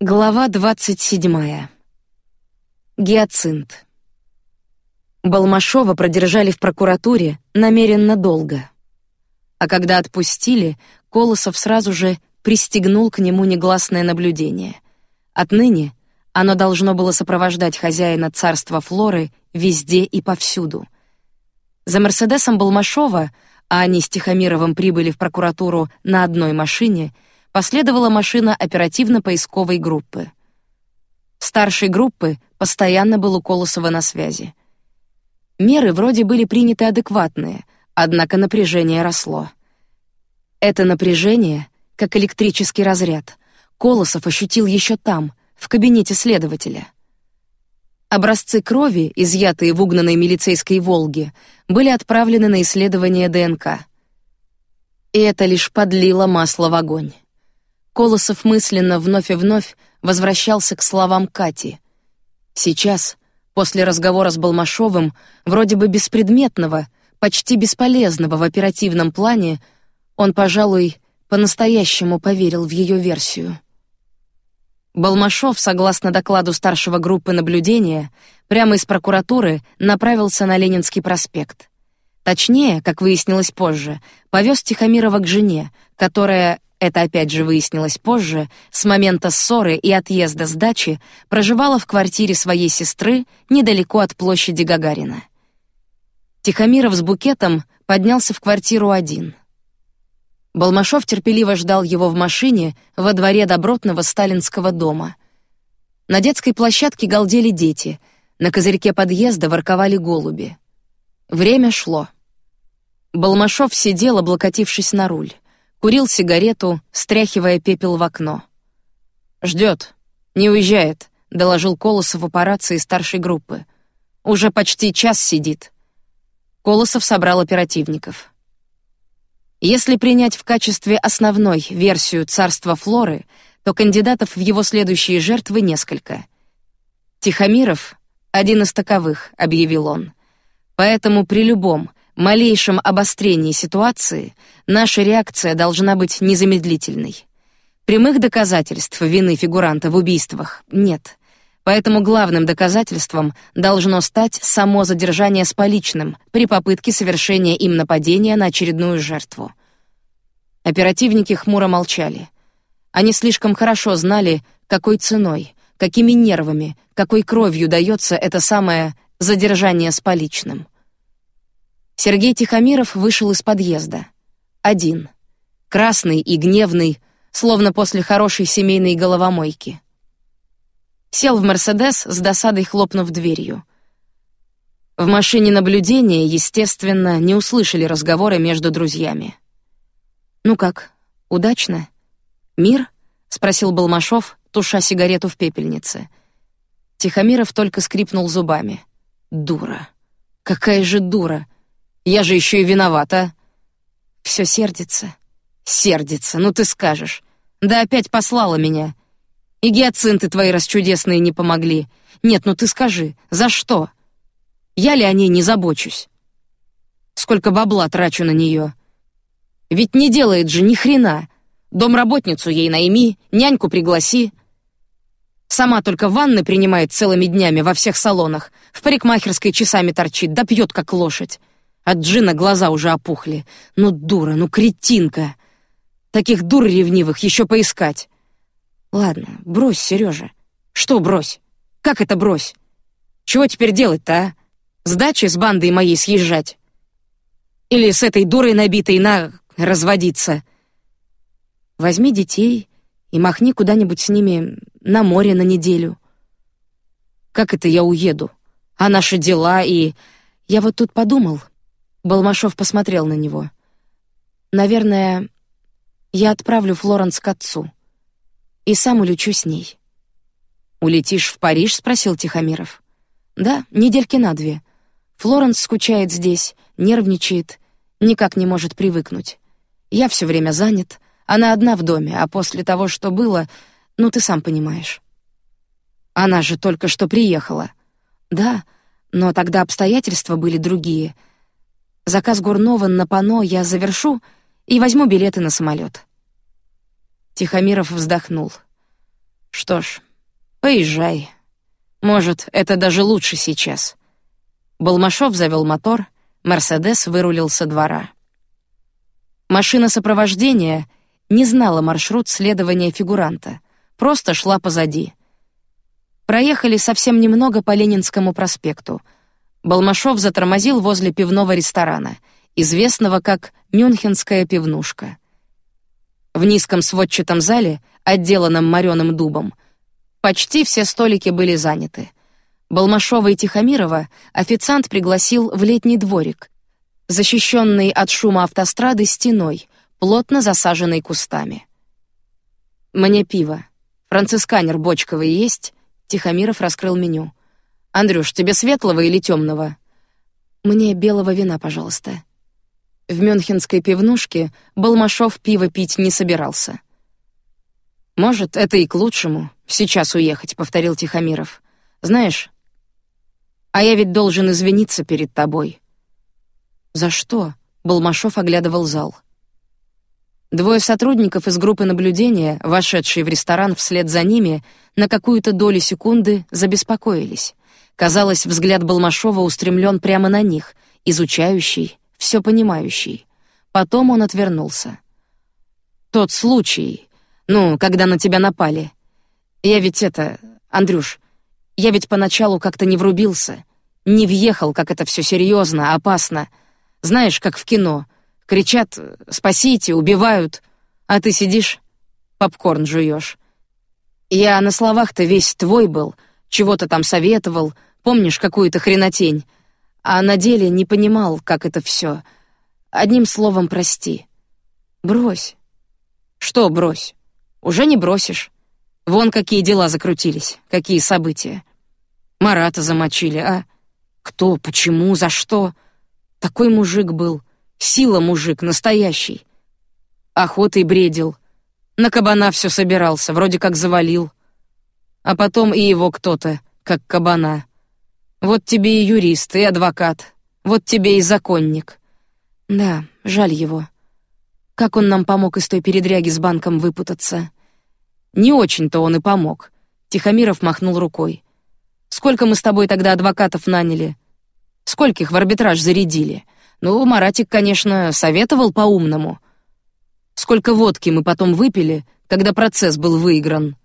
Глава двадцать седьмая. Гиацинт. Балмашова продержали в прокуратуре намеренно долго. А когда отпустили, Колосов сразу же пристегнул к нему негласное наблюдение. Отныне оно должно было сопровождать хозяина царства Флоры везде и повсюду. За Мерседесом Балмашова, а они с Тихомировым прибыли в прокуратуру на одной машине — последовала машина оперативно-поисковой группы. Старший группы постоянно был у Колосова на связи. Меры вроде были приняты адекватные, однако напряжение росло. Это напряжение, как электрический разряд, Колосов ощутил еще там, в кабинете следователя. Образцы крови, изъятые в угнанной милицейской Волге, были отправлены на исследование ДНК. И это лишь подлило масло в огонь. Колосов мысленно вновь и вновь возвращался к словам Кати. Сейчас, после разговора с Балмашовым, вроде бы беспредметного, почти бесполезного в оперативном плане, он, пожалуй, по-настоящему поверил в ее версию. Балмашов, согласно докладу старшего группы наблюдения, прямо из прокуратуры направился на Ленинский проспект. Точнее, как выяснилось позже, повез Тихомирова к жене, которая это опять же выяснилось позже, с момента ссоры и отъезда с дачи проживала в квартире своей сестры недалеко от площади Гагарина. Тихомиров с букетом поднялся в квартиру один. Балмашов терпеливо ждал его в машине во дворе добротного сталинского дома. На детской площадке галдели дети, на козырьке подъезда ворковали голуби. Время шло. Балмашов сидел, облокотившись на руль курил сигарету, стряхивая пепел в окно. Ждет, не уезжает, доложил Колосов в операции старшей группы. Уже почти час сидит. Колосов собрал оперативников. Если принять в качестве основной версию царства Флоры, то кандидатов в его следующие жертвы несколько. Тихомиров один из таковых, объявил он. Поэтому при любом малейшем обострении ситуации наша реакция должна быть незамедлительной. Прямых доказательств вины фигуранта в убийствах нет. Поэтому главным доказательством должно стать само задержание с поличным при попытке совершения им нападения на очередную жертву. Оперативники хмуро молчали. Они слишком хорошо знали, какой ценой, какими нервами, какой кровью дается это самое задержание с поличным. Сергей Тихомиров вышел из подъезда. Один. Красный и гневный, словно после хорошей семейной головомойки. Сел в «Мерседес», с досадой хлопнув дверью. В машине наблюдения, естественно, не услышали разговоры между друзьями. «Ну как, удачно? Мир?» — спросил Балмашов, туша сигарету в пепельнице. Тихомиров только скрипнул зубами. «Дура! Какая же дура!» Я же еще и виновата. Все сердится, сердится. Ну ты скажешь. Да опять послала меня. И гиацинты твои расчудесные не помогли. Нет, ну ты скажи, за что? Я ли о ней не забочусь? Сколько бабла трачу на нее? Ведь не делает же ни хрена. Домработницу ей найми, няньку пригласи. Сама только ванны принимает целыми днями во всех салонах, в парикмахерской часами торчит, да пьет как лошадь. От Джина глаза уже опухли. Ну дура, ну кретинка. Таких дур ревнивых еще поискать. Ладно, брось, Сережа. Что брось? Как это брось? Чего теперь делать-то, а? С дачи с бандой моей съезжать? Или с этой дурой набитой на разводиться? Возьми детей и махни куда-нибудь с ними на море на неделю. Как это я уеду? А наши дела и... Я вот тут подумал, Балмашов посмотрел на него. Наверное, я отправлю Флоренс к отцу и сам улечу с ней. Улетишь в Париж? спросил Тихомиров. Да, недельки на две. Флоренс скучает здесь, нервничает, никак не может привыкнуть. Я все время занят, она одна в доме, а после того, что было, ну ты сам понимаешь. Она же только что приехала. Да, но тогда обстоятельства были другие — Заказ Гурнова на пано я завершу и возьму билеты на самолет. Тихомиров вздохнул. Что ж, поезжай. Может, это даже лучше сейчас. Балмашов завел мотор, Мерседес вырулил со двора. Машина сопровождения не знала маршрут следования фигуранта, просто шла позади. Проехали совсем немного по Ленинскому проспекту. Балмашов затормозил возле пивного ресторана, известного как Мюнхенская пивнушка. В низком сводчатом зале, отделанном мореным дубом, почти все столики были заняты. Балмашова и Тихомирова официант пригласил в летний дворик, защищенный от шума автострады стеной, плотно засаженной кустами. Мне пиво. Францисканер бочковый есть? Тихомиров раскрыл меню. Андрюш, тебе светлого или темного? Мне белого вина, пожалуйста. В Мюнхенской пивнушке Балмашов пиво пить не собирался. Может, это и к лучшему. Сейчас уехать, повторил Тихомиров. Знаешь, а я ведь должен извиниться перед тобой. За что? Балмашов оглядывал зал. Двое сотрудников из группы наблюдения, вошедшие в ресторан вслед за ними, на какую-то долю секунды забеспокоились. Казалось, взгляд Балмашова устремлен прямо на них, изучающий, все понимающий. Потом он отвернулся. Тот случай, ну, когда на тебя напали. Я ведь это, Андрюш, я ведь поначалу как-то не врубился, не въехал, как это все серьезно, опасно. Знаешь, как в кино — Кричат «спасите», убивают, а ты сидишь, попкорн жуешь. Я на словах-то весь твой был, чего-то там советовал, помнишь какую-то хренотень, а на деле не понимал, как это все. Одним словом, прости. Брось. Что брось? Уже не бросишь. Вон какие дела закрутились, какие события. Марата замочили, а? Кто, почему, за что? Такой мужик был. Сила мужик настоящий. Охотой бредил. На кабана все собирался, вроде как завалил. А потом и его кто-то, как кабана. Вот тебе и юрист, и адвокат. Вот тебе и законник. Да, жаль его. Как он нам помог из той передряги с банком выпутаться? Не очень-то он и помог. Тихомиров махнул рукой. Сколько мы с тобой тогда адвокатов наняли? Скольких в арбитраж зарядили? Ну, Маратик, конечно, советовал по-умному. Сколько водки мы потом выпили, когда процесс был выигран.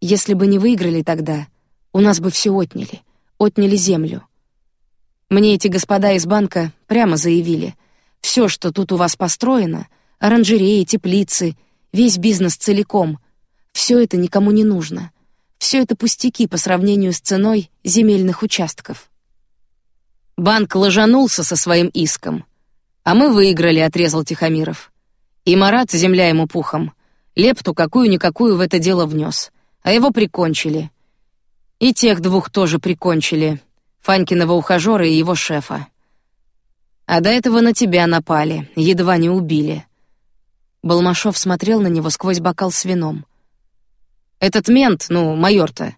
Если бы не выиграли тогда, у нас бы все отняли, отняли землю. Мне эти господа из банка прямо заявили: все, что тут у вас построено, оранжереи, теплицы, весь бизнес целиком, все это никому не нужно. Все это пустяки по сравнению с ценой земельных участков. Банк ложанулся со своим иском, а мы выиграли, отрезал Тихомиров. И Марат, земля ему пухом, лепту какую-никакую в это дело внес, а его прикончили. И тех двух тоже прикончили, Фанькиного ухажера и его шефа. А до этого на тебя напали, едва не убили. Балмашов смотрел на него сквозь бокал с вином. Этот мент, ну майор-то,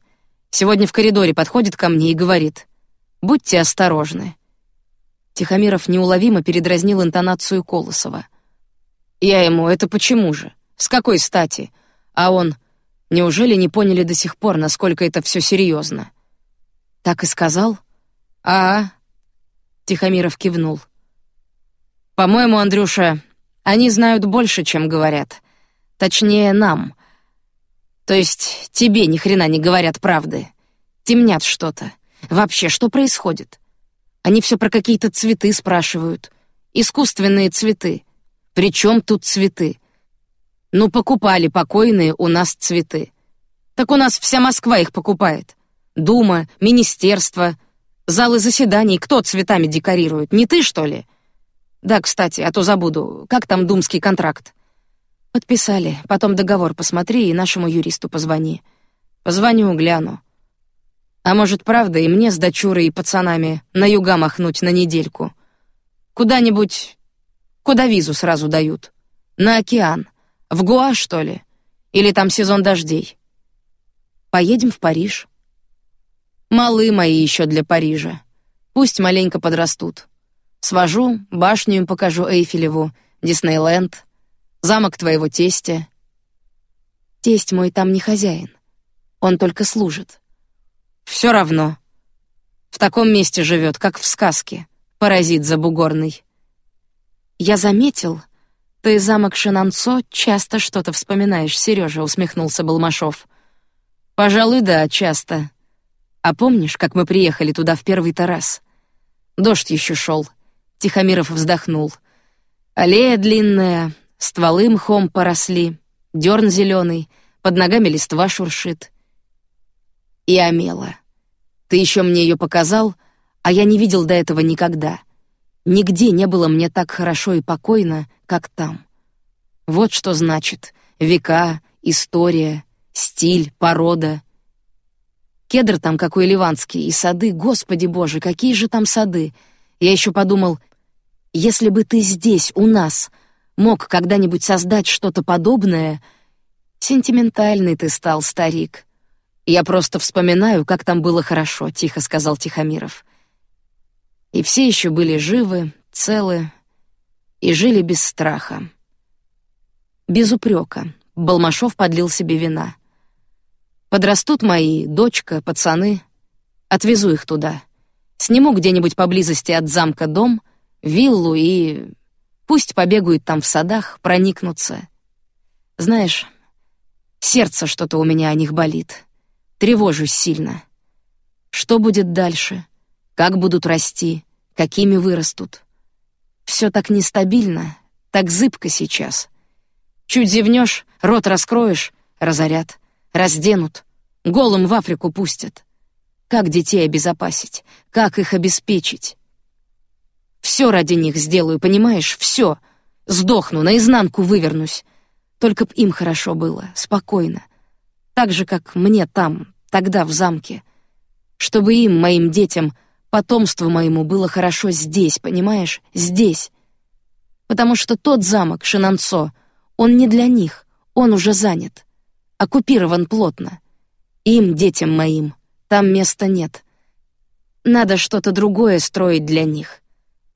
сегодня в коридоре подходит ко мне и говорит: Будьте осторожны. Тихомиров неуловимо передразнил интонацию Колосова. Я ему: "Это почему же? С какой стати?" А он: "Неужели не поняли до сих пор, насколько это все серьезно?" Так и сказал. А, Тихомиров кивнул. По-моему, Андрюша, они знают больше, чем говорят. Точнее, нам. То есть тебе ни хрена не говорят правды. Темнят что-то. Вообще, что происходит? Они все про какие-то цветы спрашивают. Искусственные цветы. Причем тут цветы? Ну, покупали покойные у нас цветы. Так у нас вся Москва их покупает. Дума, министерство, залы заседаний. Кто цветами декорирует? Не ты, что ли? Да, кстати, а то забуду. Как там думский контракт? Подписали. Потом договор посмотри и нашему юристу позвони. Позвоню, гляну. А может, правда, и мне с дочурой и пацанами на юга махнуть на недельку? Куда-нибудь, куда визу сразу дают? На океан, в Гуа, что ли? Или там сезон дождей? Поедем в Париж. Малы мои еще для Парижа. Пусть маленько подрастут. Свожу, башню им покажу Эйфелеву, Диснейленд, замок твоего тестя. Тесть мой там не хозяин. Он только служит. Все равно. В таком месте живет, как в сказке. Паразит забугорный. Я заметил, ты замок Шинанцо часто что-то вспоминаешь, Сережа, усмехнулся Балмашов. Пожалуй, да, часто. А помнишь, как мы приехали туда в первый-то раз? Дождь еще шел. Тихомиров вздохнул. Аллея длинная, стволы мхом поросли, дерн зеленый, под ногами листва шуршит. И Амела. Ты еще мне ее показал, а я не видел до этого никогда. Нигде не было мне так хорошо и покойно, как там. Вот что значит века, история, стиль, порода. Кедр там какой ливанский и сады, господи боже, какие же там сады! Я еще подумал, если бы ты здесь у нас мог когда-нибудь создать что-то подобное, сентиментальный ты стал, старик. Я просто вспоминаю, как там было хорошо, тихо сказал Тихомиров. И все еще были живы, целы и жили без страха, без упрека. Балмашов подлил себе вина. Подрастут мои дочка, пацаны, отвезу их туда, сниму где-нибудь поблизости от замка дом, виллу и пусть побегают там в садах, проникнутся. Знаешь, сердце что-то у меня о них болит, тревожусь сильно. Что будет дальше? Как будут расти? Какими вырастут? Все так нестабильно, так зыбко сейчас. Чуть зевнешь, рот раскроешь, разорят разденут, голым в Африку пустят. Как детей обезопасить? Как их обеспечить? Все ради них сделаю, понимаешь? Все. Сдохну, наизнанку вывернусь. Только б им хорошо было, спокойно. Так же, как мне там, тогда в замке. Чтобы им, моим детям, потомству моему было хорошо здесь, понимаешь? Здесь. Потому что тот замок, Шинанцо, он не для них, он уже занят оккупирован плотно. Им, детям моим, там места нет. Надо что-то другое строить для них.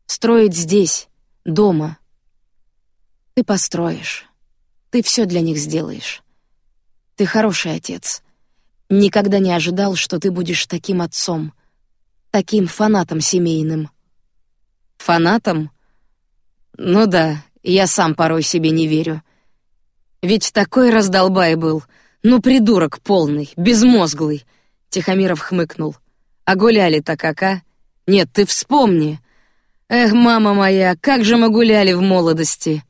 Строить здесь, дома. Ты построишь. Ты все для них сделаешь. Ты хороший отец. Никогда не ожидал, что ты будешь таким отцом, таким фанатом семейным. Фанатом? Ну да, я сам порой себе не верю. Ведь такой раздолбай был. Ну, придурок полный, безмозглый. Тихомиров хмыкнул. А гуляли-то как, а? Нет, ты вспомни. Эх, мама моя, как же мы гуляли в молодости.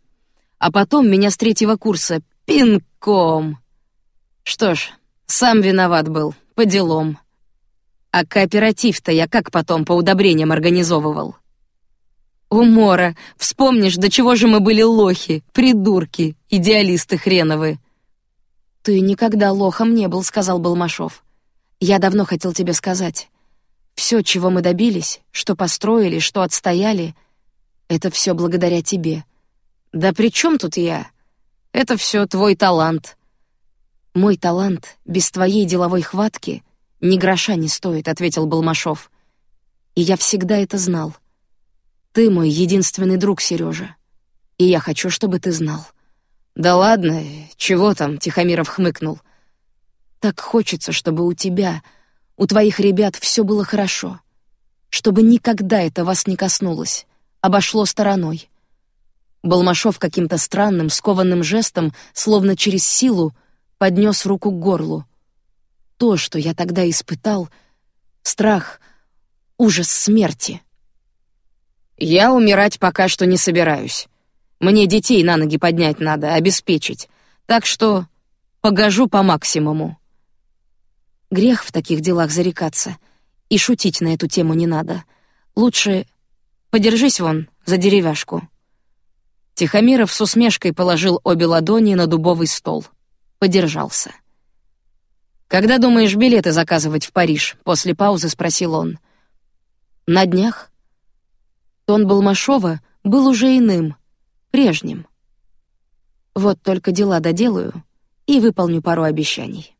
А потом меня с третьего курса пинком. Что ж, сам виноват был, по делам. А кооператив-то я как потом по удобрениям организовывал. Умора, вспомнишь, до чего же мы были лохи, придурки, идеалисты хреновы. Ты никогда лохом не был, сказал Балмашов. Я давно хотел тебе сказать. Все, чего мы добились, что построили, что отстояли, это все благодаря тебе. Да при чем тут я? Это все твой талант. Мой талант без твоей деловой хватки ни гроша не стоит, ответил Балмашов. И я всегда это знал. Ты мой единственный друг, Сережа, и я хочу, чтобы ты знал. Да ладно, чего там? Тихомиров хмыкнул. Так хочется, чтобы у тебя, у твоих ребят все было хорошо, чтобы никогда это вас не коснулось, обошло стороной. Балмашов каким-то странным, скованным жестом, словно через силу, поднес руку к горлу. То, что я тогда испытал, страх, ужас смерти. Я умирать пока что не собираюсь. Мне детей на ноги поднять надо, обеспечить. Так что погожу по максимуму. Грех в таких делах зарекаться. И шутить на эту тему не надо. Лучше подержись вон за деревяшку. Тихомиров с усмешкой положил обе ладони на дубовый стол. Подержался. Когда думаешь билеты заказывать в Париж? После паузы спросил он. На днях. Тон Балмашова был уже иным, прежним. Вот только дела доделаю и выполню пару обещаний.